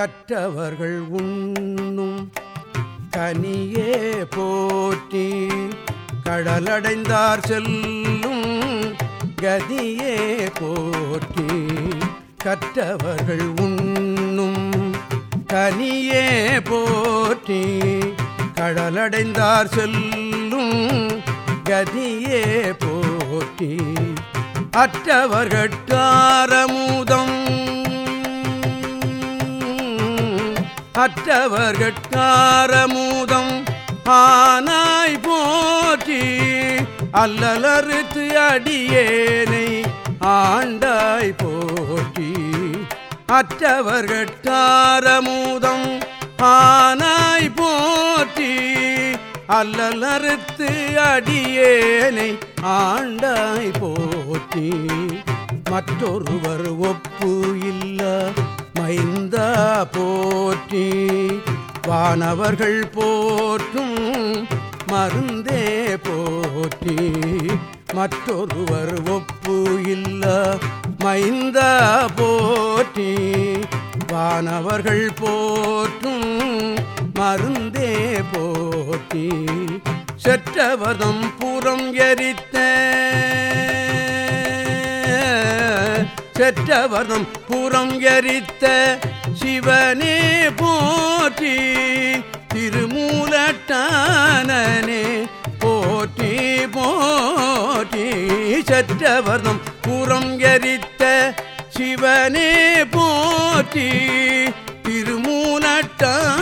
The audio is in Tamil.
கற்றவர்கள் உண்ணும். கனியே போற்றி கடலடைந்தார் செல்லும். கதியே போற்றி கற்றவர்கள் உண்ணும். கனியே போற்றி கடலடைந்தார் செல்லும். கதியே போற்றி அற்றவர்கட்காரமுதம். அற்றவர்கட்காரமூதம் ஆனாய் போற்றி அல்லலறுத்து அடியேனை ஆண்டாய் போற்றி. அற்றவர்கட்காரமூதம் ஆனாய் போற்றி அல்லலறுத்து அடியேனை ஆண்டாய் போற்றி. மற்றொருவர் ஒப்பு இல்ல மைந்த போற்றி வானவர்கள் போற்றும் மருந்தே போற்றி. மற்றொருவர் ஒப்பு இல்ல மைந்த போற்றி. வானவர்கள் போற்றும் மருந்தே போற்றி. செற்றவதம் புறம் எரித்த செற்றவதம் புறம் எரித்த சிவனே போற்றி திருமூலட்டானனே போற்றி போற்றி. செற்றவதம் புறம் எரித்த சிவனே போற்றி திருமூலட்டான